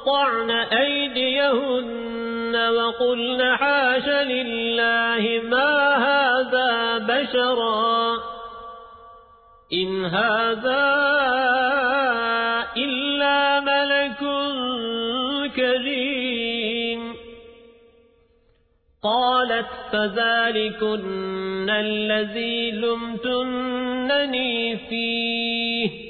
وقطعن أيديهن وقلن حاش لله ما هذا بشرا. إن هذا إلا ملك كريم. قالت فذلكن الذي لمتنني فيه.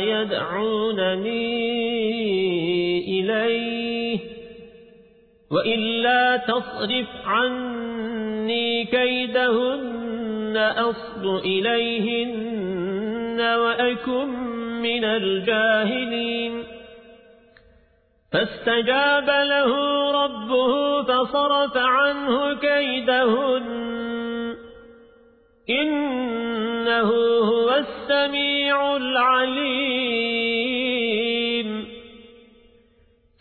يدعونني إليه وإلا تصرف عني كيدهن أصب إليهن وأكن من الجاهلين. فاستجاب له ربه فصرف عنه كيدهن. إنه السميع العليم.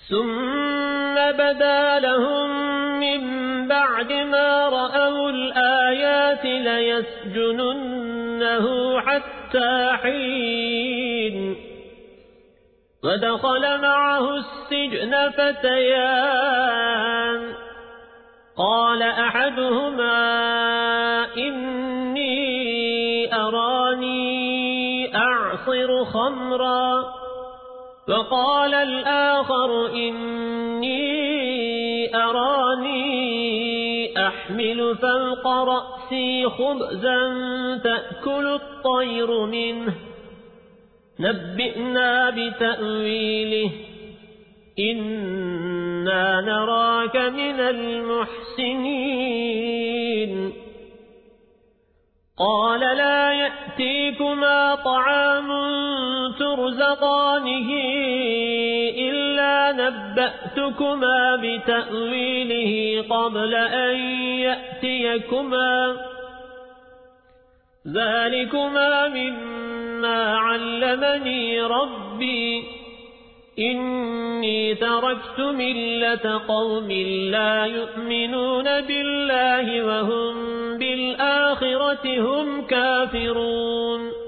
ثم بدا لهم من بعد ما رأوا الآيات ليسجننه حتى حين. ودخل معه السجن فتيان. قال أحدهما إني أعصر خمرا وقال الآخر إني أراني أحمل فوق رأسي خبزا تأكل الطير منه نبئنا بتأويله إنا نراك من المحسنين قال لا يأتيكما طعام ترزقانه إلا نبأتكما بتأويله قبل أن يأتيكما. ذلكما مما علمني ربي. إني تركت ملة قوم لا يؤمنون بالله وهم هم كافرون